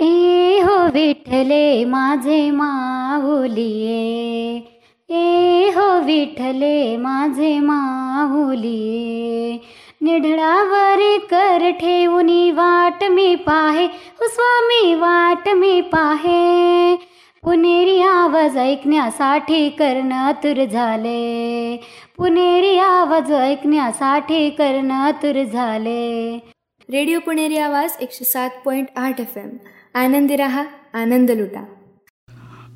ए हो विठले माझे माहुलिये. ए हो विठले माझे माहुलिये. निढळावर कर ठेवूनी वाट मी पाहे हो स्वामी वाट मी पाहे. पुणेरी आवाज ऐकण्यासाठी कर्ण तुर झाले. पुणेरी आवाज ऐकण्यासाठी कर्ण तुर झाले. रेडिओ पुणेरी आवाज एकशे सात पॉईंट आठ एफ एम. आनंदी रहा आनंद लुटा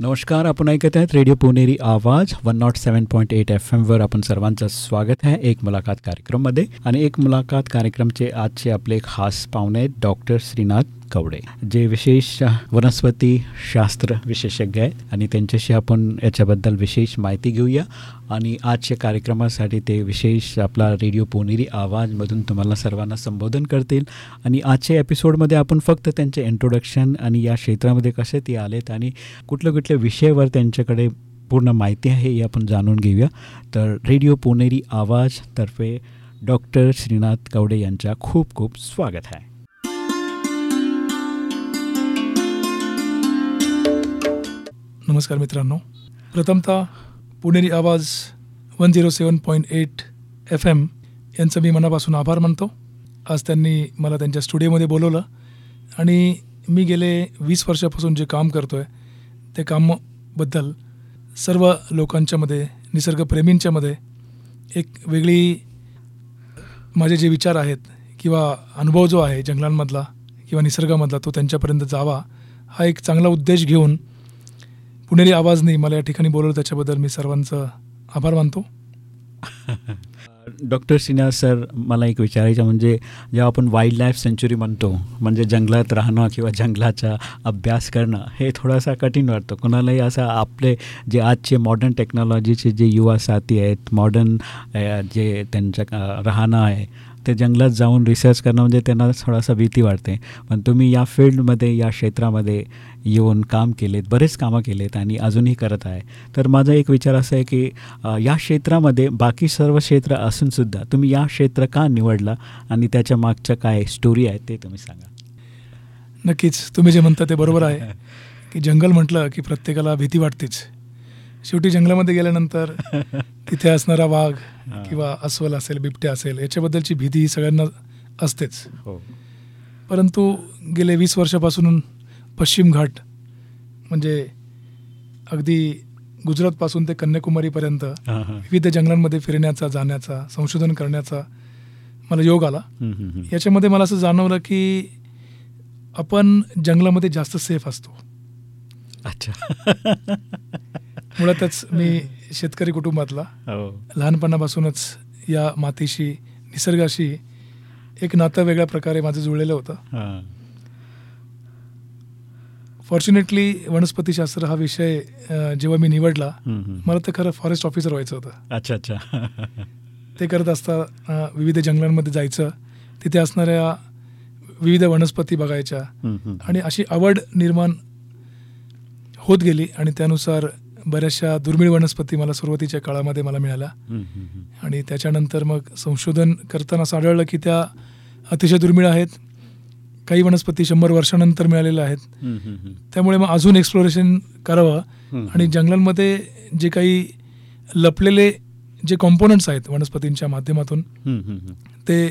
नमस्कार आपण ऐकत आहेत radio Puneri Awaaz one nought seven point eight F एमवर आपण सर्वांचं स्वागत आहे एक मुलाखत कार्यक्रममध्ये. आणि एक मुलाखत कार्यक्रमचे आजचे आपले खास पाहुणे आहेत डॉक्टर श्रीनाथ कवडे. जे विशेष वनस्पती शास्त्र विशेषज्ञ आहेत आणि त्यांच्याशी आपण याच्याबद्दल विशेष माहिती घेऊया. आणि आजच्या कार्यक्रमासाठी ते विशेष आपला रेडिओ पोनेरी आवाजमधून तुम्हाला सर्वांना संबोधन करतील. आणि आजच्या एपिसोडमध्ये आपण फक्त त्यांचे इंट्रोडक्शन आणि या क्षेत्रामध्ये कसे ते आलेत आणि कुठल्या कुठल्या विषयावर त्यांच्याकडे पूर्ण माहिती आहे हे आपण जाणून घेऊया. तर रेडिओ पुणेरी आवाजतर्फे डॉक्टर श्रीनाथ कवडे यांच्या खूप खूप स्वागत आहे. नमस्कार मित्रांनो. प्रथमतः Puneri Awaaz one zero seven point eight F M यांचं मी मनापासून आभार मानतो. आज त्यांनी मला त्यांच्या स्टुडिओमध्ये बोलवलं आणि मी गेले वीस वर्षापासून जे काम करतो आहे ते कामबद्दल सर्व लोकांच्यामध्ये निसर्गप्रेमींच्यामध्ये एक वेगळी माझे जे विचार आहेत किंवा अनुभव जो आहे जंगलांमधला किंवा निसर्गामधला तो त्यांच्यापर्यंत जावा हा एक चांगला उद्देश घेऊन पुणेरी नाही मला या ठिकाणी बोलवलं त्याच्याबद्दल मी सर्वांचं आभार मानतो. डॉक्टर सिन्हा सर मला एक विचारायचं म्हणजे जेव्हा आपण वाईल्ड लाईफ सेंच्युरी म्हणतो म्हणजे जंगलात राहणं किंवा जंगलाचा अभ्यास करणं हे थोडासा कठीण वाटतं. कुणालाही असं आपले जे आजचे मॉडर्न टेक्नॉलॉजीचे जे युवा साथी आहेत मॉडर्न जे त्यांचं राहणं आहे ते जंगलात जाऊन रिसर्च करणं म्हणजे त्यांना थोडासा भीती वाटते. पण तुम्ही या फील्डमध्ये या क्षेत्रामध्ये येऊन काम केलेत बरेच कामं केलेत आणि अजूनही करत आहे. तर माझा एक विचार असा आहे की या क्षेत्रामध्ये बाकी सर्व क्षेत्र असूनसुद्धा तुम्ही या क्षेत्र का निवडला आणि त्याच्या मागच्या काय स्टोरी आहे ते तुम्ही सांगा. नक्कीच. तुम्ही जे म्हणता ते बरोबर आहे. की जंगल म्हटलं की प्रत्येकाला भीती वाटतेच. शेवटी जंगलामध्ये गेल्यानंतर तिथे असणारा वाघ किंवा अस्वल असेल बिबट्या असेल याच्याबद्दलची भीती ही सगळ्यांना असतेच. हो. परंतु गेले वीस वर्षापासून पश्चिम घाट म्हणजे अगदी गुजरातपासून ते कन्याकुमारीपर्यंत विविध जंगलांमध्ये फिरण्याचा जाण्याचा संशोधन करण्याचा मला योग आला. याच्यामध्ये मला असं जाणवलं की आपण जंगलामध्ये जास्त सेफ असतो. अच्छा. मुळातच मी शेतकरी कुटुंबातला हो. लहानपणापासूनच या मातीशी निसर्गाशी एक नातं वेगळ्या प्रकारे माझं जुळलेलं होतं. फॉर्च्युनेटली वनस्पतीशास्त्र हा विषय जेव्हा मी निवडला. मला तर खरं फॉरेस्ट ऑफिसर व्हायचं होतं. अच्छा अच्छा. ते करत असता विविध जंगलांमध्ये जायचं तिथे असणाऱ्या विविध वनस्पती बघायच्या. आणि अशी आवड निर्माण होत गेली आणि त्यानुसार बऱ्याचशा दुर्मिळ वनस्पती मला सुरुवातीच्या काळामध्ये मला मिळाल्या. आणि त्याच्यानंतर मग संशोधन करताना असं आढळलं की त्या अतिशय दुर्मिळ आहेत काही वनस्पती शंभर वर्षानंतर मिळालेल्या आहेत. त्यामुळे मग अजून एक्सप्लोरेशन करावं. आणि जंगलांमध्ये जे काही लपलेले जे कॉम्पोनंट्स आहेत वनस्पतींच्या माध्यमातून. ते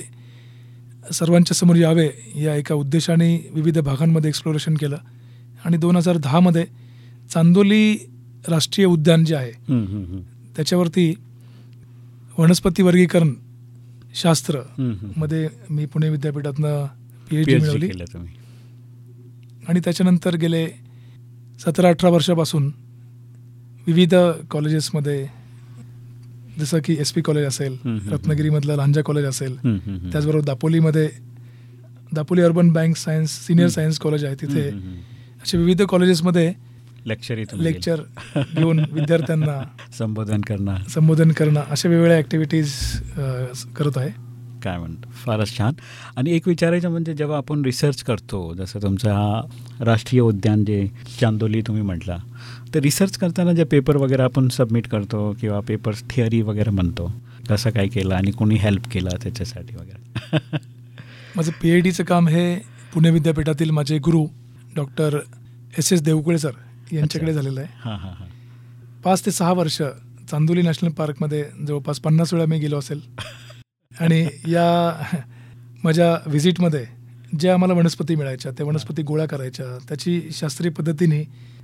सर्वांच्या समोर यावे या एका उद्देशाने विविध भागांमध्ये एक्सप्लोरेशन केलं आणि दोन हजार दहामध्ये चांदोली राष्ट्रीय उद्यान जे आहे. त्याच्यावरती वनस्पती वर्गीकरण शास्त्र. मध्ये मी पुणे विद्यापीठातनं पी एच डी मिळवली आणि त्याच्यानंतर गेले सतरा अठरा वर्षापासून विविध कॉलेजेसमध्ये जसं की एस पी कॉलेज असेल. रत्नागिरीमधलं लांजा कॉलेज असेल. त्याचबरोबर दापोलीमध्ये Dapoli urban bank science senior science college आहे तिथे असे विविध कॉलेजेसमध्ये लेक्चरही तुम्ही लेक्चर घेऊन विद्यार्थ्यांना. संबोधन करणं संबोधन करणं अशा वेगवेगळ्या ॲक्टिव्हिटीज करत आहे. काय म्हणतो फारच छान. आणि एक विचारायचं म्हणजे जेव्हा आपण रिसर्च करतो जसं तुमचा हा राष्ट्रीय उद्यान जे चांदोली तुम्ही म्हटला तर रिसर्च करताना जे पेपर वगैरे आपण सबमिट करतो किंवा पेपर्स थिअरी वगैरे म्हणतो कसं काय केलं आणि कोणी हेल्प केलं त्याच्यासाठी वगैरे? माझं पी एच डीचं काम हे पुणे विद्यापीठातील माझे गुरु doctor S S Deokule sir यांच्याकडे झालेलं आहे. हां हां हां. पाच ते सहा वर्ष चांदोली नॅशनल पार्कमध्ये जवळपास पन्नास वेळा मी गेलो असेल. आणि या माझ्या व्हिजिटमध्ये ज्या आम्हाला वनस्पती मिळायच्या त्या वनस्पती गोळा करायच्या त्याची शास्त्रीय पद्धतीने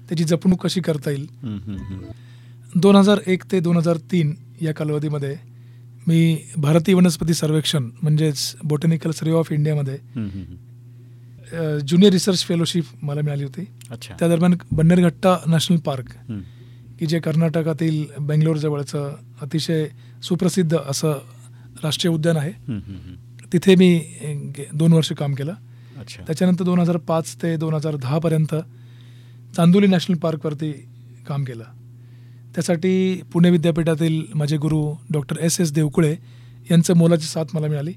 त्याची जपणूक कशी करता येईल. दोन हजार एक ते दोन हजार तीन या कालावधीमध्ये मी भारतीय वनस्पती सर्वेक्षण म्हणजेच बॉटॅनिकल सर्वे ऑफ इंडियामध्ये. ज्युनियर रिसर्च फेलोशिप मला मिळाली होती. त्या दरम्यान बन्नेरघट्टा नॅशनल पार्क. की जे कर्नाटकातील बेंगलोर जवळचं अतिशय सुप्रसिद्ध असं राष्ट्रीय उद्यान आहे. तिथे मी दोन वर्ष काम केलं. त्याच्यानंतर दोन हजार पाच ते दोन हजार दहापर्यंत चांदोली नॅशनल पार्कवरती काम केलं. त्यासाठी पुणे विद्यापीठातील माझे गुरु डॉक्टर एस एस देवकुळे यांचं मोलाची साथ मला मिळाली.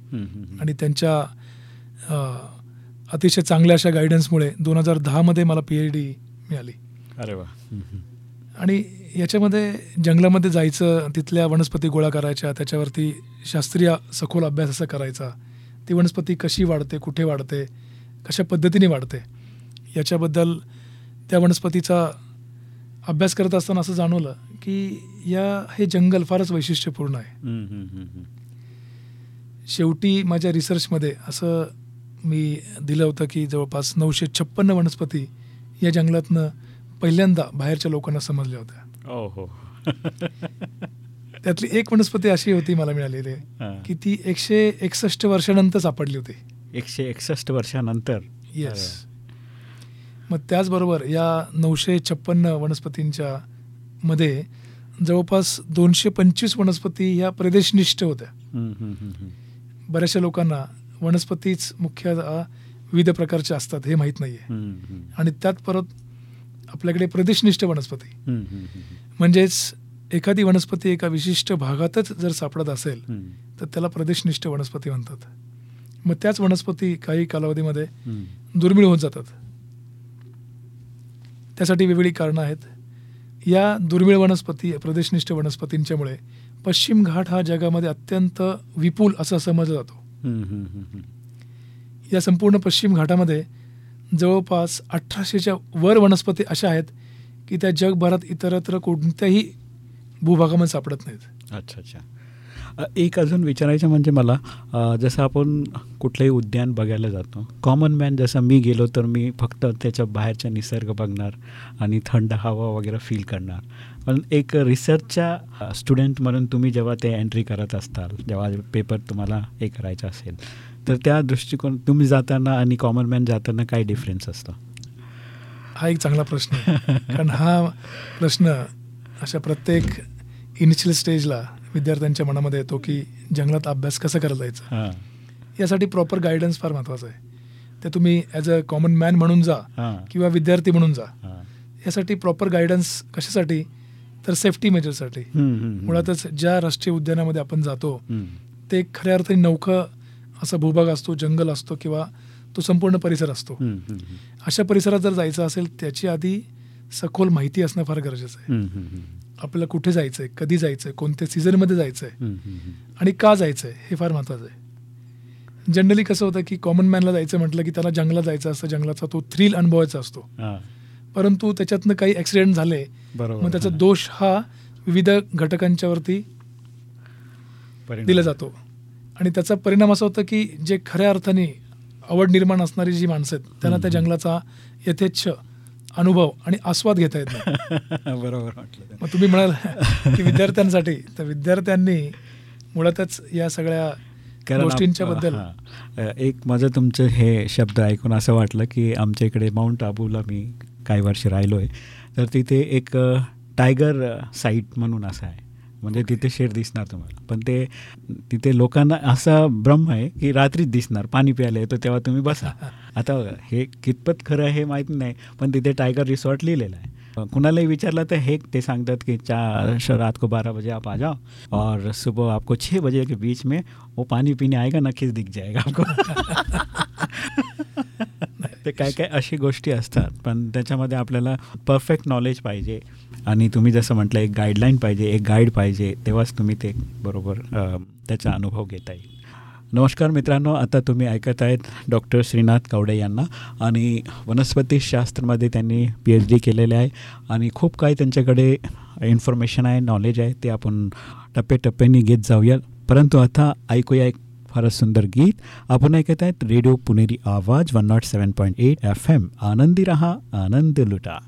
आणि त्यांच्या अतिशय चांगल्या अशा गायडन्समुळे दोन हजार दहामध्ये मला पी एच डी मिळाली अरे वा. आणि याच्यामध्ये जंगलामध्ये जायचं तिथल्या वनस्पती गोळा करायच्या त्याच्यावरती शास्त्रीय सखोल अभ्यास असा करायचा ती वनस्पती कशी वाढते कुठे वाढते कशा पद्धतीने वाढते याच्याबद्दल त्या वनस्पतीचा अभ्यास करत असताना असं जाणवलं की या हे जंगल फारच वैशिष्ट्यपूर्ण आहे. शेवटी माझ्या रिसर्चमध्ये असं मी दिलं होतं की जवळपास नऊशे छप्पन्न वनस्पती या जंगलातनं पहिल्यांदा बाहेरच्या लोकांना समजल्या होत्या. हो त्यातली एक वनस्पती अशी होती मला मिळालेली. की ती एकशे एकसष्ट वर्षानंतर सापडली होती. एकशे एकसष्ट वर्षानंतर? येस मग त्याचबरोबर या नऊशे छप्पन्न वनस्पतींच्या मध्ये जवळपास दोनशे पंचवीस वनस्पती ह्या प्रदेशनिष्ठ होत्या. बऱ्याचशा लोकांना वनस्पतीच मुख्यतः विविध प्रकारच्या असतात हे माहीत नाही आहे हम्म, हम्म. आणि त्यात परत आपल्याकडे प्रदेशनिष्ठ वनस्पती. म्हणजेच एखादी वनस्पती एका विशिष्ट भागातच जर सापडत असेल तर त्याला प्रदेशनिष्ठ वनस्पती म्हणतात. मग त्याच वनस्पती काही कालावधीमध्ये. दुर्मिळ होत जातात. त्यासाठी वेगवेगळी कारणं आहेत. या दुर्मिळ वनस्पती प्रदेशनिष्ठ वनस्पतींच्यामुळे पश्चिम घाट हा जगामध्ये अत्यंत विपुल असं समजला जातो. या संपूर्ण पश्चिम घाटामध्ये जवळपास अठराशेच्या वर वनस्पती अशा आहेत की त्या जगभरात इतरत्र कोणत्याही भूभागामध्ये सापडत नाहीत. अच्छा अच्छा. एक अजून विचारायचं म्हणजे मला जसं आपण कुठलंही उद्यान बघायला जातो कॉमन मॅन जसं मी गेलो तर मी फक्त त्याच्या बाहेरचा निसर्ग बघणार आणि थंड हवा वगैरे फील करणार. पण एक रिसर्चच्या स्टुडंट म्हणून तुम्ही जेव्हा ते एंट्री करत असताल जेव्हा पेपर तुम्हाला हे करायचं असेल तर त्या दृष्टिकोन तुम्ही जाताना आणि कॉमन मॅन जाताना काय डिफरन्स असतो? हा एक चांगला प्रश्न कारण हा प्रश्न अशा प्रत्येक इनिशियल स्टेजला विद्यार्थ्यांच्या मनामध्ये येतो की जंगलात अभ्यास कसा करायला जायचा? हां. यासाठी प्रॉपर गायडन्स फार महत्त्वाचं आहे. ते तुम्ही ॲज अ कॉमन मॅन म्हणून जा किंवा विद्यार्थी म्हणून जा. यासाठी प्रॉपर गायडन्स कशासाठी? तर सेफ्टी मेजरसाठी हम्म, हम्म, हम्म. मुळातच ज्या राष्ट्रीय उद्यानामध्ये आपण जातो. ते खऱ्या अर्थाने नौखं असा भूभाग असतो जंगल असतो किंवा तो संपूर्ण परिसर असतो हम्म, हम्म, हम्म. अशा परिसरात जर जायचं असेल त्याची आधी सखोल माहिती असणं फार गरजेचं आहे हम्म, हम्म, हम्म. आपल्याला कुठे जायचं आहे कधी जायचं आहे कोणत्या सीझनमध्ये जायचं आहे हम्म, हम्म, हम्म. आणि का जायचं आहे हे फार महत्त्वाचं आहे जनरली कसं होतं की कॉमन मॅनला जायचं म्हटलं की त्याला जंगलात जायचं असतं जंगलाचा तो थ्रिल अनुभवायचा असतो परंतु त्याच्यातनं काही ॲक्सिडेंट झाले बरोबर मग त्याचा. दोष हा विविध घटकांच्यावरती. दिला जातो आणि त्याचा परिणाम असा होतो की जे खऱ्या अर्थाने आवड निर्माण असणारी जी माणसं आहेत त्यांना त्या. जंगलाचा यथेच्छ अनुभव आणि आस्वाद घेता येत नाही बरोबर वाटलं. मग तुम्ही म्हणाल की विद्यार्थ्यांसाठी तर विद्यार्थ्यांनी मुळातच या सगळ्या गोष्टींच्या बद्दल एक माझं तुमचं हे शब्द ऐकून असं वाटलं की आमच्या इकडे माउंट आबूला मी काही वर्ष राहिलो आहे तर तिथे एक टायगर साईट म्हणून असं आहे. म्हणजे तिथे शेर दिसणार तुम्हाला. पण ते तिथे लोकांना असा भ्रम आहे की रात्रीच दिसणार. पाणी प्यायला येतो तेव्हा तुम्ही बसा. आता हे कितपत खरं आहे हे माहीत नाही पण तिथे टायगर रिसॉर्ट लिहिलेलं आहे. कुणालाही विचारलं तर हे ते सांगतात की चा श- रात को बारह बजे आप आ जाओ. और सुबह आपको छः बजे के बीच में वो पानी पीने आएगा नक्कीच दिख जाएगा आपको. ते काय काय अशी गोष्टी असतात पण त्याच्यामध्ये आपल्याला परफेक्ट नॉलेज पाहिजे. आणि तुम्ही जसं म्हटलं एक गाईडलाईन पाहिजे एक गाईड पाहिजे तेव्हाच तुम्ही ते बरोबर त्याचा अनुभव घेता येईल. नमस्कार मित्रांनो आता तुम्ही ऐकत आहेत डॉक्टर श्रीनाथ कवडे यांना. आणि वनस्पतीशास्त्रामध्ये त्यांनी पी एच डी केलेले आहे. आणि खूप काही त्यांच्याकडे इन्फॉर्मेशन आहे नॉलेज आहे ते आपण टप्प्याटप्प्याने घेत जाऊया परंतु आता ऐकूया एक फारच सुंदर गीत। आपण ऐकत आहेत radio Puneri Awaaz one nought seven point eight F M आनंदी रहा आनंद लुटा।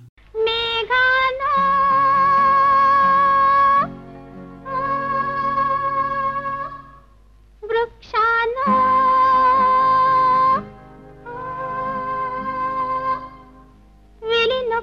वृक्षानो। वेलीनो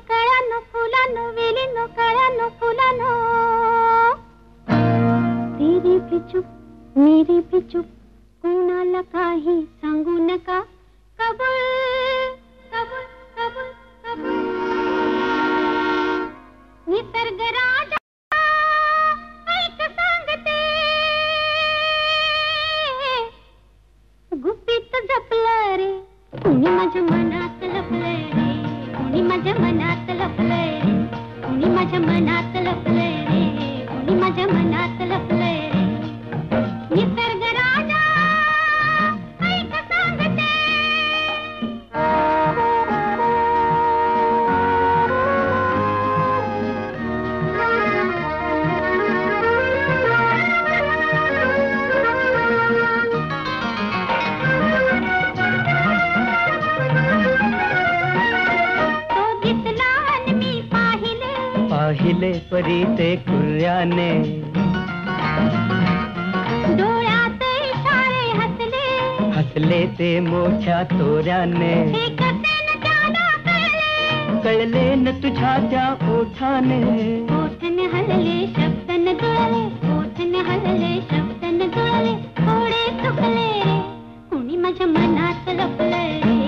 पाहिले ते कुर्याने डोळ्यात इशारे हसले। हसले ते मोठ्या तोऱ्याने न कळले न तुझ्या त्या ओठाने ओठने हलले शब्दन जुळले ओठने हलले शब्दन जुळले थोडे चुकले कुणी माझ्या मनात लपलंय? रे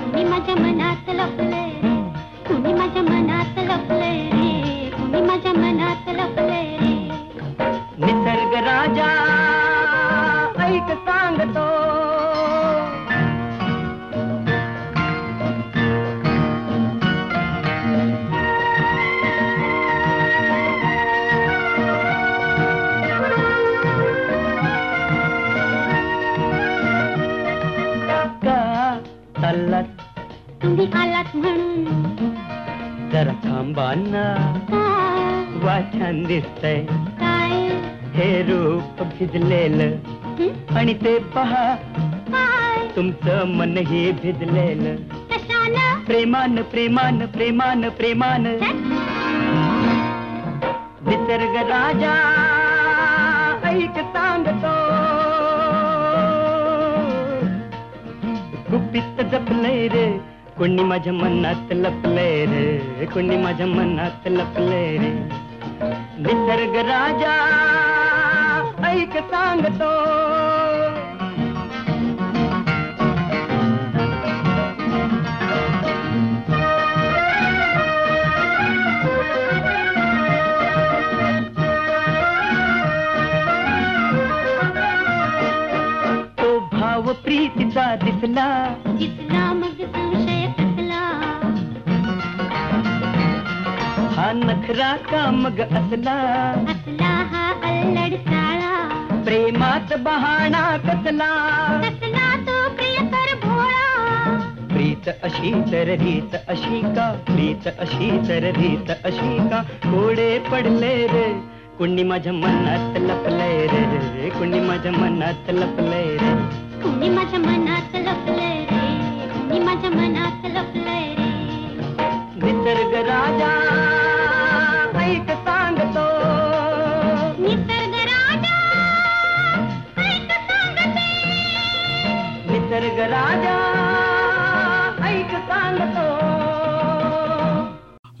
कुणी माझ्या मनात लपलंय? जरा थांबा ना काय वा छान दिसतंय हे रूप भिजलेलं हं? आणि ते पहा। तुमचं मनही प्रेमान प्रेमान प्रेमान प्रेमान। निसर्ग राजा, ऐक सांगतो। गुपित जपलंय रे। कोणी माझ्या मनात लपले रे कोणी माझ्या मनात लपले रे. निसर्ग राजा ऐक सांगतो. तो भाव प्रीतीचा दिसला. दिसला हा का मग असला। असला हा अल्लड साळा। प्रेमात बहाणा कसला। कसला तो प्रियकर भोळा। प्रीत अशी तर रीत अशी का? प्रीत अशी तर रीत अशी का? कोडे पडले रे कुणी माझ्या मनात लपलंय रे कुणी माझ्या मनात लपलंय रे. कुणी माझ्या मनात लपलंय रे कुणी माझ्या मनात लपलंय रे. निसर्ग राजा गर्ग राजा ऐक सांगतो.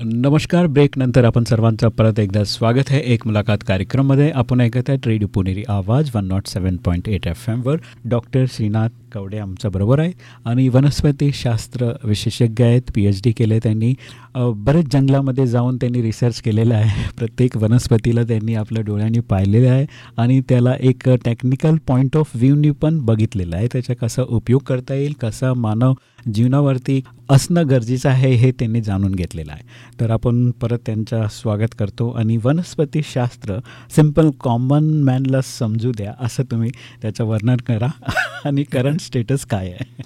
नमस्कार ब्रेक नंतर आपण सर्वांचं परत एकदा स्वागत आहे. एक मुलाखत कार्यक्रममध्ये आपण ऐकत आहेत radio Puneri Awaaz one nought seven point eight F एमवर doctor Shrinath Kawade आमचं बरोबर आहे. आणि वनस्पतीशास्त्र विशेषज्ञ आहेत पी एच डी केले त्यांनी. बरेच जंगलामध्ये जाऊन त्यांनी रिसर्च केलेला आहे. प्रत्येक वनस्पतीला त्यांनी आपल्या डोळ्यांनी पाहिलेलं आहे. आणि त्याला एक टेक्निकल पॉईंट ऑफ व्ह्यूनी पण बघितलेलं आहे. त्याचा कसा उपयोग करता येईल कसा मानव जीवनावरती असणं गरजेचं आहे हे त्यांनी जाणून घेतलेलं आहे. तर आपण परत त्यांचा स्वागत करतो. आणि वनस्पतीशास्त्र सिंपल कॉमन मॅनला समजू द्या असं तुम्ही त्याचं वर्णन करा. आणि करंट स्टेटस काय आहे?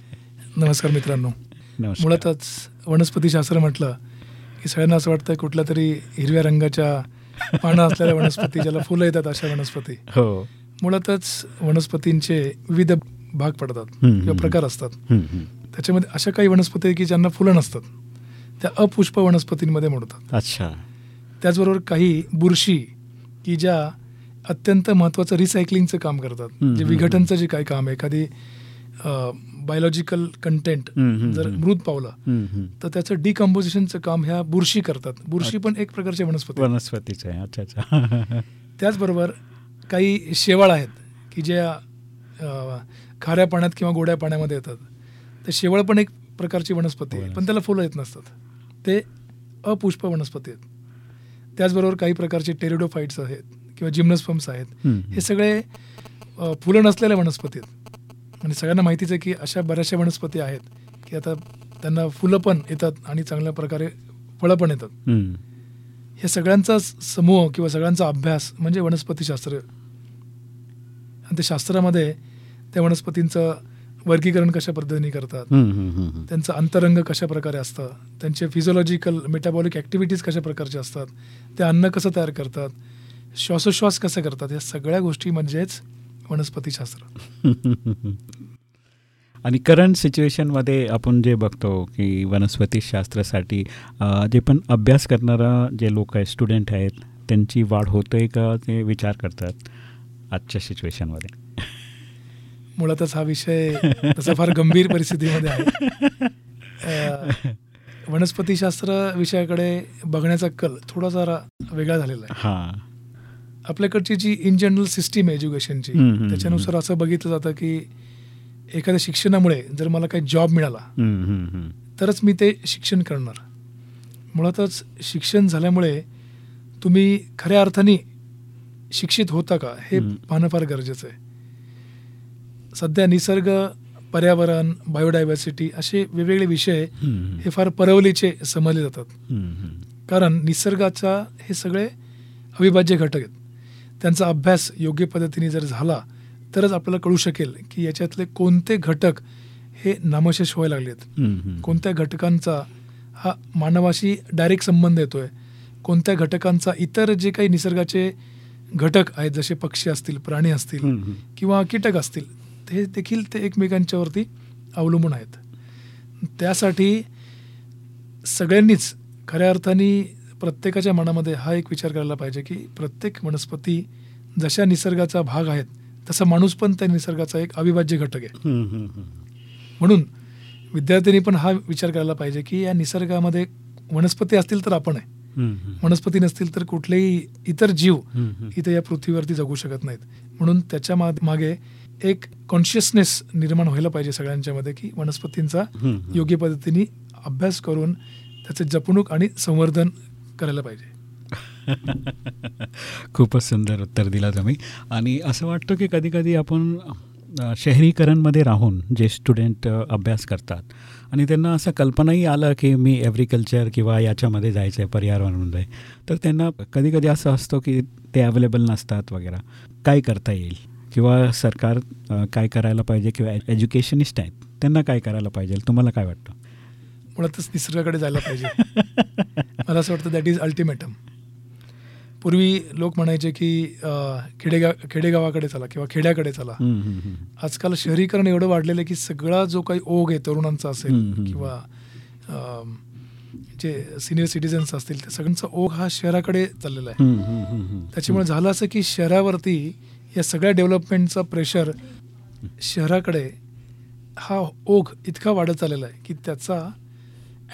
नमस्कार मित्रांनो. मुळातच वनस्पतीशास्त्र म्हटलं की सगळ्यांना असं वाटतं कुठल्या तरी हिरव्या रंगाच्या पानं असलेल्या वनस्पती ज्याला फुलं येतात अशा वनस्पती. हो. मुळातच वनस्पतींचे विविध भाग पडतात किंवा. प्रकार असतात. त्याच्यामध्ये अशा काही वनस्पती की ज्यांना फुलं नसतात. त्या अपुष्प वनस्पतींमध्ये मोडतात. अच्छा. त्याचबरोबर काही बुरशी की ज्या अत्यंत महत्त्वाचं रिसायकलिंगचं काम करतात. जे विघटनचं जे काही काम आहे. एखादी बायोलॉजिकल कंटेंट जर. मृत पावलं. तर त्याचं डिकम्पोजिशनचं काम ह्या बुरशी करतात. बुरशी पण एक प्रकारची वनस्पती. वनस्पतीचं आहे. अच्छा अच्छा. त्याचबरोबर काही शेवाळ आहेत की ज्या खाऱ्या पाण्यात किंवा गोड्या पाण्यामध्ये येतात. ते शेवाळ पण एक प्रकारची वनस्पती आहे पण त्याला फुलं येत नसतात. ते अपुष्प वनस्पती आहेत. त्याचबरोबर काही प्रकारचे टेरिडोफाईट्स आहेत किंवा जिम्नस्फम्स आहेत. हे सगळे फुलं नसलेल्या वनस्पती आहेत. आणि सगळ्यांना माहितीच आहे की अशा बऱ्याचशा वनस्पती आहेत की आता त्यांना फुलं पण येतात आणि चांगल्या प्रकारे फळं पण येतात. हे सगळ्यांचा समूह किंवा सगळ्यांचा अभ्यास म्हणजे वनस्पतीशास्त्र आणि त्या शास्त्रामध्ये त्या वनस्पतींचं वर्गीकरण कशा पद्धतीने करतात. त्यांचं अंतरंग कशा प्रकारे असतं? त्यांचे फिजिओलॉजिकल मेटाबॉलिक ॲक्टिव्हिटीज कशा प्रकारच्या असतात? ते अन्न कसं तयार करतात? श्वासोश्वास कसं करतात? या सगळ्या गोष्टी म्हणजेच वनस्पतीशास्त्र. आणि करंट सिच्युएशनमध्ये आपण जे बघतो की वनस्पतीशास्त्रासाठी जे पण अभ्यास करणारा जे लोक आहेत स्टुडंट आहेत त्यांची वाढ होतोय का ते विचार करतात आजच्या सिच्युएशनमध्ये मुळातच हा विषय तसा फार गंभीर परिस्थितीमध्ये आहे. वनस्पतीशास्त्र विषयाकडे बघण्याचा कल थोडा जरा वेगळा झालेला आहे. हां. आपल्याकडची जी इन जनरल सिस्टीम आहे एज्युकेशनची त्याच्यानुसार असं बघितलं जातं की एखाद्या शिक्षणामुळे जर मला काही जॉब मिळाला. तरच मी ते शिक्षण करणार मुळातच शिक्षण झाल्यामुळे तुम्ही खऱ्या अर्थाने शिक्षित होता का हे. पाहणं फार गरजेचं आहे सध्या निसर्ग पर्यावरण बायोडायव्हर्सिटी असे वेगवेगळे विषय हे फार परवलीचे समजले जातात. कारण निसर्गाचा हे सगळे अविभाज्य घटक आहेत त्यांचा अभ्यास योग्य पद्धतीने जर झाला तरच आपल्याला कळू शकेल की याच्यातले कोणते घटक हे नामशेष व्हायला लागलेत. कोणत्या घटकांचा हा मानवाशी डायरेक्ट संबंध येतोय कोणत्या घटकांचा इतर जे काही निसर्गाचे घटक आहेत जसे पक्षी असतील प्राणी असतील. किंवा कीटक असतील ते देखील ते एकमेकांच्यावरती अवलंबून आहेत त्यासाठी सगळ्यांनीच खऱ्या अर्थाने प्रत्येकाच्या मनामध्ये हा एक विचार करायला पाहिजे की प्रत्येक वनस्पती जशा निसर्गाचा भाग आहेत तसा माणूस पण त्या निसर्गाचा एक अविभाज्य घटक आहे. म्हणून विद्यार्थ्यांनी पण हा विचार करायला पाहिजे की या निसर्गामध्ये वनस्पती असतील तर आपण आहे. वनस्पती नसतील तर कुठलेही इतर जीव. इथे या पृथ्वीवरती जगू शकत नाहीत म्हणून त्याच्यामागे एक कॉन्शियसनेस निर्माण व्हायला पाहिजे सगळ्यांच्या मध्ये की वनस्पतींचा. योग्य पद्धतीने अभ्यास करून त्याचं जपणूक आणि संवर्धन करायला पाहिजे. खूपच सुंदर उत्तर दिला तुम्ही. आणि असं वाटतं की कधी कधी आपण शहरीकरणमध्ये राहून जे स्टुडंट अभ्यास करतात आणि त्यांना असं कल्पनाही आलं की मी ॲग्रिकल्चर किंवा याच्यामध्ये जायचं आहे पर्यावरणामध्ये तर त्यांना कधी कधी असं असतं की ते अवेलेबल नसतात वगैरे. काय करता येईल? किंवा सरकार काय करायला पाहिजे? किंवा एज्युकेशनिस्ट आहेत त्यांना काय करायला पाहिजे? तुम्हाला काय वाटतं? मुळातच निसर्गाकडे जायला पाहिजे मला असं वाटतं दॅट इज अल्टिमेटम पूर्वी लोक म्हणायचे की खेडेगा खेडेगावाकडे चला किंवा खेड्याकडे चला. आजकाल शहरीकरण एवढं वाढलेलं आहे की सगळा जो काही ओघ आहे तरुणांचा असेल. किंवा जे सिनियर सिटीजन्स असतील त्या सगळ्यांचा ओघ हा शहराकडे चाललेला आहे. त्याच्यामुळे झालं असं की शहरावरती या सगळ्या डेव्हलपमेंटचा प्रेशर शहराकडे हा ओघ इतका वाढत चाललेला आहे की त्याचा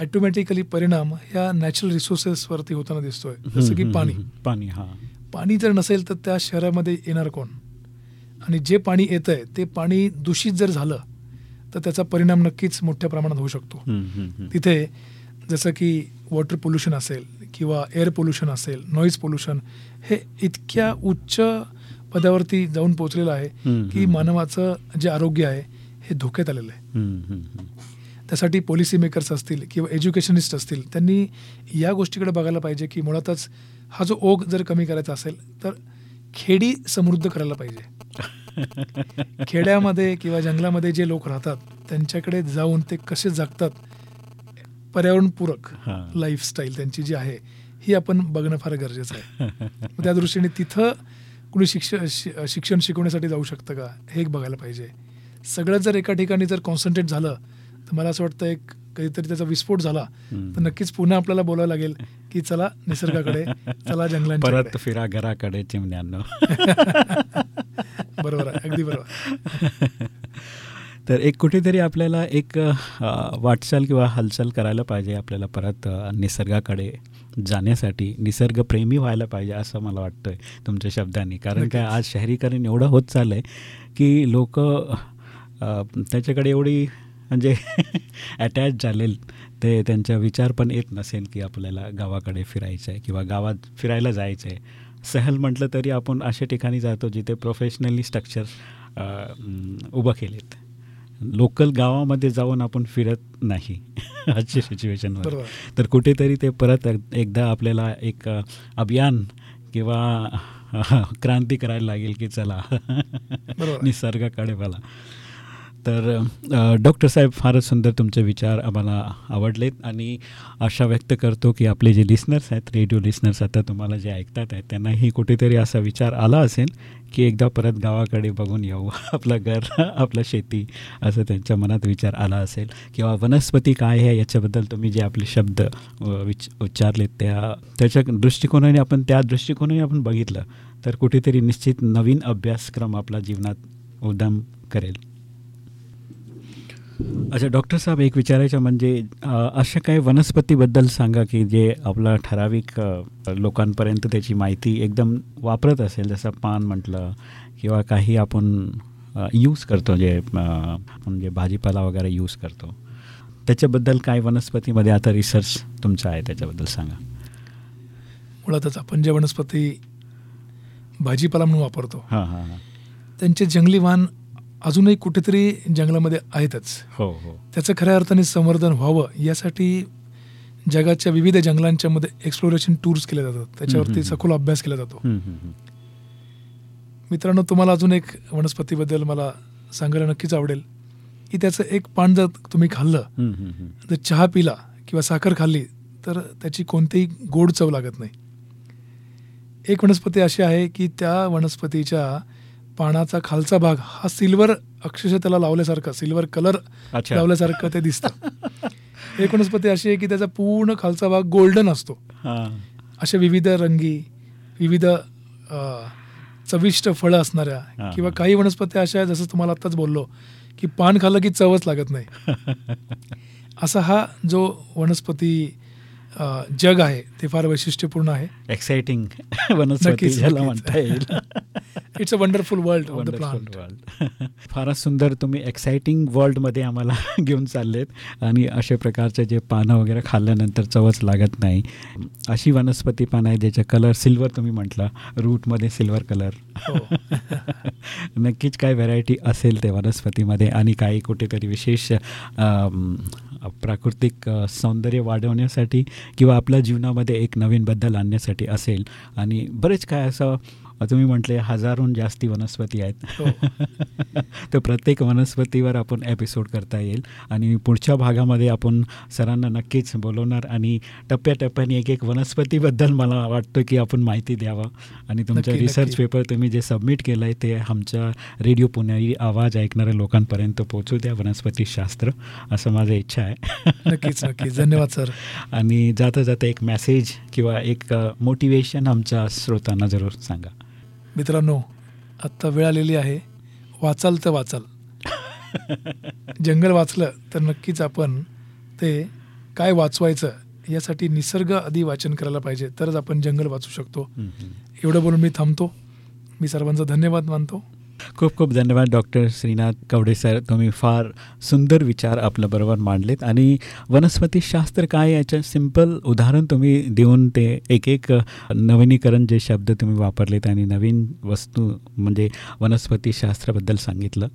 ॲटोमॅटिकली परिणाम ह्या नॅचरल रिसोर्सेसवरती होताना दिसतोय. जसं की पाणी. पाणी हां. पाणी जर नसेल तर त्या शहरामध्ये येणार कोण? आणि जे पाणी येतं आहे ते पाणी दूषित जर झालं तर त्याचा परिणाम नक्कीच मोठ्या प्रमाणात होऊ शकतो. तिथे जसं की वॉटर पोल्युशन असेल किंवा एअर पोल्युशन असेल नॉईज पोल्युशन हे इतक्या उच्च पदावरती जाऊन पोहोचलेलं आहे की. मानवाचं जे आरोग्य आहे हे धोक्यात आलेलं आहे. त्यासाठी पॉलिसी मेकर्स असतील किंवा एज्युकेशनिस्ट असतील त्यांनी या गोष्टीकडे बघायला पाहिजे की मुळातच हा जो ओघ जर कमी करायचा असेल तर खेडी समृद्ध करायला पाहिजे. खेड्यामध्ये किंवा जंगलामध्ये जे लोक राहतात त्यांच्याकडे जाऊन ते कसे जगतात पर्यावरणपूरक. लाईफस्टाईल त्यांची जी आहे ही आपण बघणं फार गरजेचं आहे. त्या दृष्टीने तिथं कुणी शिक्ष शि- शिक्षण शिकवण्यासाठी जाऊ शकतं का हे एक बघायला पाहिजे. सगळं जर एका ठिकाणी जर कॉन्सन्ट्रेट झालं तर मला असं वाटतं एक कधीतरी त्याचा विस्फोट झाला. तर नक्कीच पुन्हा आपल्याला बोलावं लागेल की चला निसर्गाकडे चला जंगलांच्याकडे. परत फिरा घराकडे चिमण्यांनो. बरोबर आहे अगदी बरोबर. तर एक कुठेतरी आपल्याला एक वाटचाल किंवा हालचाल करायला पाहिजे आपल्याला परत निसर्गाकडे जाण्यासाठी निसर्गप्रेमी व्हायला पाहिजे असं मला वाटतंय तुमच्या शब्दांनी. कारण काय आज शहरीकरण एवढं होत चाललं आहे की लोक त्याच्याकडे एवढी म्हणजे अटॅच झालेल ते त्यांचा विचार पण येत नसेल की आपल्याला गावाकडे फिरायचं आहे किंवा गावात फिरायला जायचं आहे सहल म्हटलं तरी आपण अशा ठिकाणी जातो जिथे प्रोफेशनली स्ट्रक्चर उभं केलेत. लोकल गावामध्ये जाऊन आपण फिरत नाही. आजच्या सिच्युएशनवर. तर कुठेतरी ते परत एक- एकदा आपल्याला एक अभियान किंवा क्रांती करायला लागेल की चला. निसर्गाकडे मला तर डॉक्टर साहेब फारच सुंदर तुमचे विचार आम्हाला आवडलेत आणि आशा व्यक्त करतो की आपले जे लिस्नर्स आहेत रेडिओ लिस्नर्स आता तुम्हाला जे ऐकतात आहेत त्यांनाही कुठेतरी असा विचार आला असेल की एकदा परत गावाकडे बघून येऊ. आपलं घर आपलं शेती असं त्यांच्या मनात विचार आला असेल. किंवा वनस्पती काय आहे याच्याबद्दल तुम्ही जे आपले शब्द विच उच्चारलेत त्या त्याच्या दृष्टिकोनाने आपण त्या दृष्टिकोनाने आपण बघितलं तर कुठेतरी निश्चित नवीन अभ्यासक्रम आपला जीवनात उदम करेल. अच्छा डॉक्टर साहेब एक विचारायचं म्हणजे अशा काही वनस्पतीबद्दल सांगा की जे आपला ठराविक लोकांपर्यंत त्याची माहिती एकदम वापरत असेल जसं पान म्हटलं किंवा काही आपण यूज करतो जे म्हणजे भाजीपाला वगैरे यूज करतो. त्याच्याबद्दल काय वनस्पतीमध्ये आता रिसर्च तुमचा आहे त्याच्याबद्दल सांगा. मुळातच आपण जे वनस्पती भाजीपाला म्हणून वापरतो हां हां हां. त्यांचे जंगली वाहन अजूनही कुठेतरी जंगलामध्ये आहेतच हो हो त्याचं खऱ्या अर्थाने संवर्धन व्हावं यासाठी जगाच्या विविध जंगलांच्या मध्ये एक्सप्लोरेशन टूर्स केले जातात त्याच्यावरती. सखोल अभ्यास केला जातो. मित्रांनो तुम्हाला अजून एक वनस्पतीबद्दल मला सांगायला नक्कीच आवडेल की त्याचं एक पान जर तुम्ही खाल्लं. जर चहा पिला किंवा साखर खाल्ली तर त्याची कोणतीही गोड चव लागत नाही एक वनस्पती अशी आहे की त्या वनस्पतीच्या पानाचा खालचा भाग हा सिल्वर अक्षरशः त्याला लावल्यासारखा सिल्वर कलर. लावल्यासारखं ते दिसतं एक वनस्पती अशी आहे की त्याचा पूर्ण खालचा भाग गोल्डन असतो अशा विविध रंगी विविध चविष्ट फळं असणाऱ्या किंवा. काही वनस्पती अशा आहेत जसं तुम्हाला आत्ताच बोललो की पान खाल्लं की चवच लागत नाही असा हा जो वनस्पती जग आहे ते फार वैशिष्ट्यपूर्ण आहे. एक्साइटिंग वनस्पती ज्याला. म्हणता येईल. It's a wonderful world of the wonderful plant world फारच सुंदर तुम्ही एक्साइटिंग वर्ल्डमध्ये आम्हाला घेऊन चाललेत. आणि अशा प्रकारचे जे पानं वगैरे खाल्ल्यानंतर चवच लागत नाही. अशी वनस्पती पानं आहे ज्याचा कलर सिल्वर तुम्ही म्हटला रूटमध्ये सिल्वर कलर नक्कीच काय व्हरायटी असेल ते वनस्पतीमध्ये आणि काही कुठेतरी विशेष प्राकृतिक सौंदर्य वाढवण्यासाठी किंवा आपल्या जीवनामध्ये एक नवीन बदल आणण्यासाठी असेल. आणि बरेच काय असं तुम्ही म्हटले हजारोहून जास्ती वनस्पती आहेत. हो. तर प्रत्येक वनस्पतीवर आपण एपिसोड करता येईल. आणि पुढच्या भागामध्ये आपण सरांना नक्कीच बोलवणार आणि टप्प्याटप्प्याने एक एक वनस्पतीबद्दल मला वाटतं की आपण माहिती द्यावं. आणि तुमच्या नक्की, रिसर्च. पेपर तुम्ही जे सबमिट केलं आहे ते आमच्या रेडिओ पुणेरी आवाज ऐकणाऱ्या लोकांपर्यंत पोचू द्या वनस्पतीशास्त्र असं माझं इच्छा आहे. नक्कीच नक्कीच. धन्यवाद सर. आणि जाता जाता एक मेसेज किंवा एक मोटिवेशन आमच्या श्रोतांना जरूर सांगा. मित्रांनो आत्ता वेळ आलेली आहे. वाचाल तर वाचाल. जंगल वाचलं तर नक्कीच आपण ते काय वाचवायचं यासाठी निसर्ग आधी वाचन करायला पाहिजे तरच आपण जंगल वाचू शकतो. एवढं बोलून मी थांबतो. मी सर्वांचा धन्यवाद मानतो. खूप खूप धन्यवाद डॉक्टर श्रीनाथ कवडे सर. तुम्ही फार सुंदर विचार आपल्याबरोबर मांडलेत. आणि वनस्पतीशास्त्र काय याचं सिंपल उदाहरण तुम्ही देऊन ते एक एक नवीनीकरण जे शब्द तुम्ही वापरलेत आणि नवीन वस्तू म्हणजे वनस्पतीशास्त्राबद्दल सांगितलं.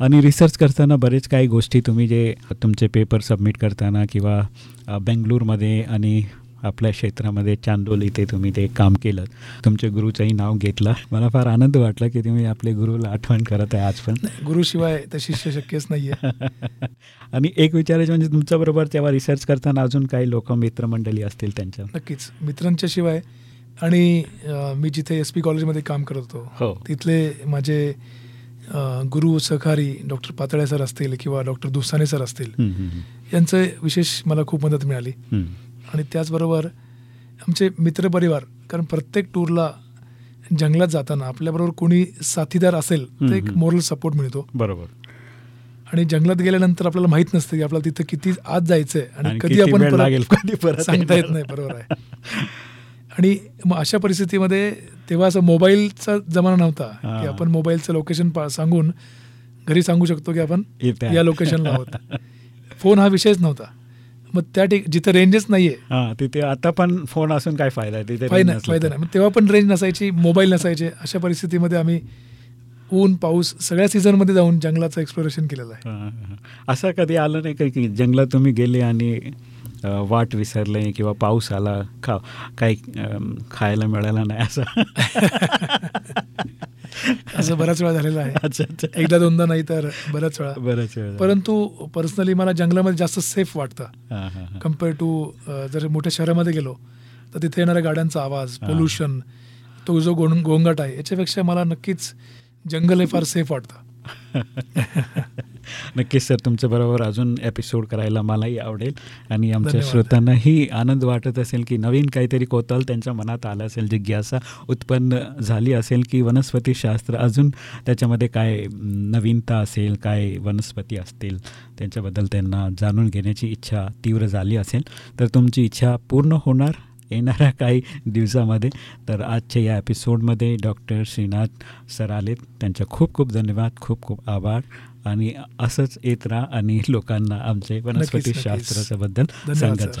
आणि रिसर्च करताना बरेच काही गोष्टी तुम्ही जे तुमचे पेपर सबमिट करताना किंवा अ, बेंगळूरमध्ये आणि आपल्या क्षेत्रामध्ये चांदोल इथे तुम्ही ते काम केलं. तुमचे गुरुचंही नाव घेतलं. मला फार आनंद वाटला की तुम्ही आपले गुरुला आठवण करत आहे आज पण. गुरुशिवाय तर शिष्य शक्यच नाही आहे आणि एक विचारायचं म्हणजे तुमच्याबरोबर तेव्हा रिसर्च करताना अजून काही लोक मित्रमंडळी असतील त्यांच्या? नक्कीच. मित्रांच्या शिवाय आणि मी जिथे एस पी कॉलेजमध्ये काम करत हो. होतो तिथले माझे गुरु सहकारी डॉक्टर पातळे सर असतील किंवा डॉक्टर दुसाने सर असतील यांचं विशेष मला खूप मदत मिळाली. आणि त्याचबरोबर आमचे मित्रपरिवार कारण प्रत्येक टूरला जंगलात जाताना आपल्याबरोबर कोणी साथीदार असेल तर एक. मोरल सपोर्ट मिळतो बरोबर आणि जंगलात गेल्यानंतर आपल्याला माहीत नसतं की आपल्याला तिथं किती आत जायचंय आणि कधी आपण सांगता येत. नाही बरोबर आहे आणि मग अशा परिस्थितीमध्ये तेव्हा असं मोबाईलचा जमाना नव्हता की. आपण मोबाईलचं लोकेशन सांगून घरी सांगू शकतो की आपण. या लोकेशनला आहोत फोन हा विषयच नव्हता मग त्या ठिक जिथं रेंजच नाहीये. हा तिथे आता पण फोन असून काय फायदा आहे? तिथे फायदा नाही नसलं फायदा तर. नाही. मग तेव्हा पण रेंज नसायची मोबाईल नसायचे. अशा परिस्थितीमध्ये आम्ही ऊन पाऊस सगळ्या सीझनमध्ये जाऊन जंगलाचं एक्सप्लोरेशन केलेलं आहे. असं कधी आलं नाही का की जंगलात तुम्ही गेले आणि वाट विसरले किंवा पाऊस आला खा काही खायला मिळालं नाही असं असं बराच वेळा झालेलं आहे एकदा दोनदा नाही तर बऱ्याच वेळा बरंच वेळ. परंतु पर्सनली मला जंगलामध्ये जास्त सेफ वाटतं. कंपेअर टू जर मोठ्या शहरामध्ये गेलो तर तिथे येणाऱ्या गाड्यांचा आवाज. पोल्युशन तो जो गोंग गोंगाट आहे याच्यापेक्षा मला नक्कीच जंगल हे फार सेफ वाटतं नक्कीच सर तुमच्या बरोबर अजून एपिसोड करायला मलाही आवडेल. आणि आमच्या. श्रोत्यांनाही आनंद वाटत असेल की नवीन काहीतरी कोतल त्यांच्या मनात आलं असेल जिज्ञासा उत्पन्न झाली असेल की वनस्पतीशास्त्र अजून त्याच्यामध्ये काय नवीनता असेल काय वनस्पती असतील त्यांच्याबद्दल त्यांना जाणून घेण्याची इच्छा तीव्र झाली असेल. तर तुमची इच्छा पूर्ण होणार येणाऱ्या काही दिवसामध्ये. तर आजच्या या एपिसोडमध्ये डॉक्टर श्रीनाथ सर आलेत. त्यांच्या खूप खूप धन्यवाद खूप खूप आभार. आणि असंच येत राहा आणि लोकांना आमचे वनस्पती सांगत सर. जा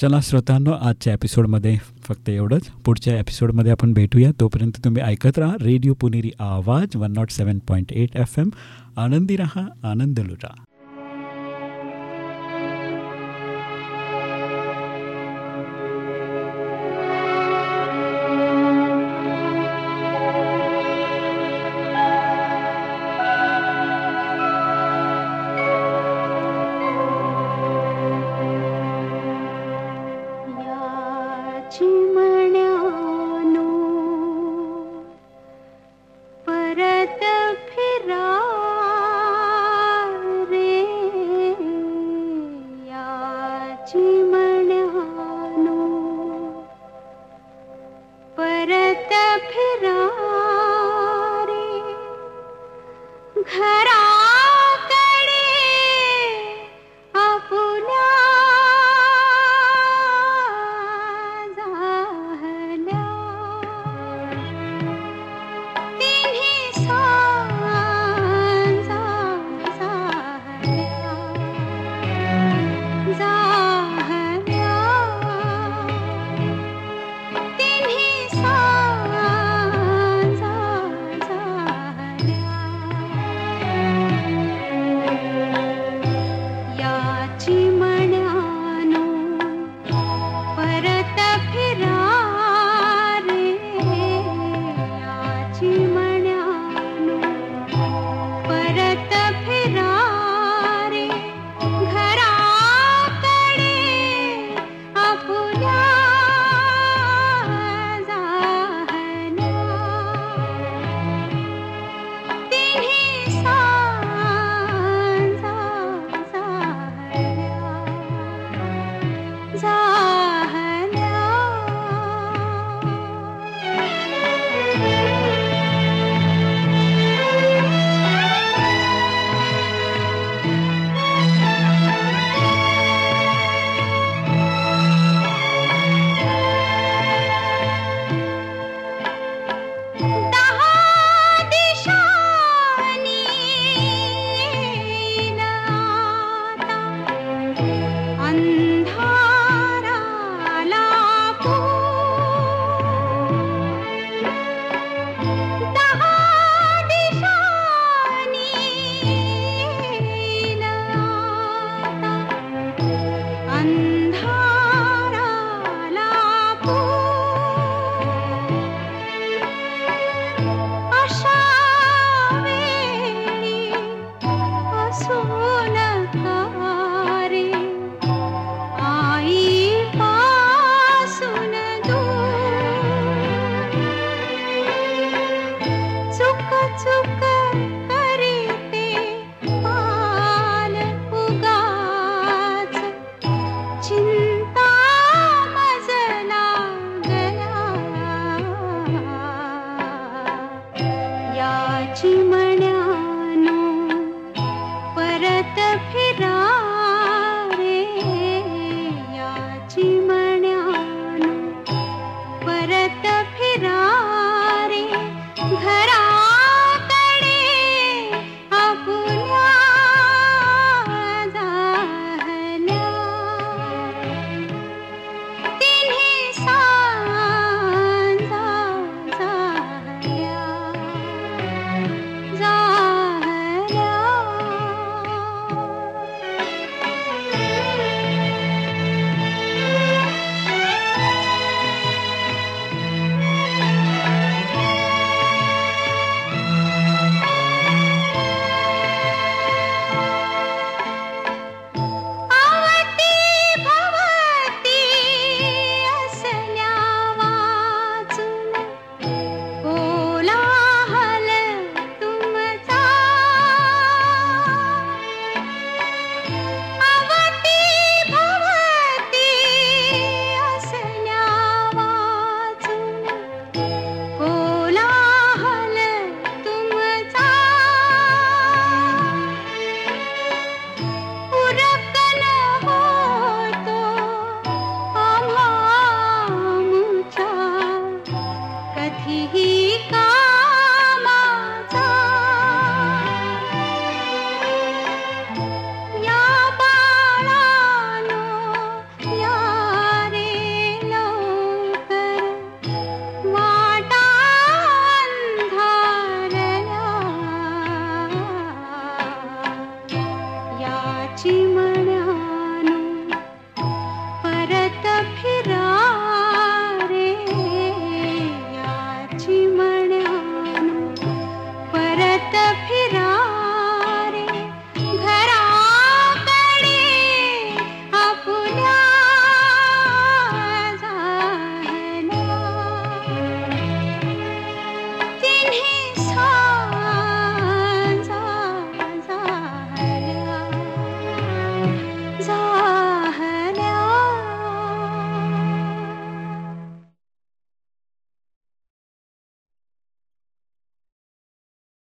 चला श्रोतांनो आजच्या एपिसोडमध्ये फक्त एवढंच. पुढच्या एपिसोडमध्ये आपण भेटूया. तोपर्यंत तुम्ही ऐकत राहा radio Puneri Awaaz one nought seven point eight F M आनंदी रहा आनंद लुटा. Jim.